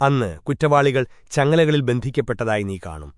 അന്ന് കുറ്റവാളികൾ ചങ്ങലകളിൽ ബന്ധിക്കപ്പെട്ടതായി നീ കാണും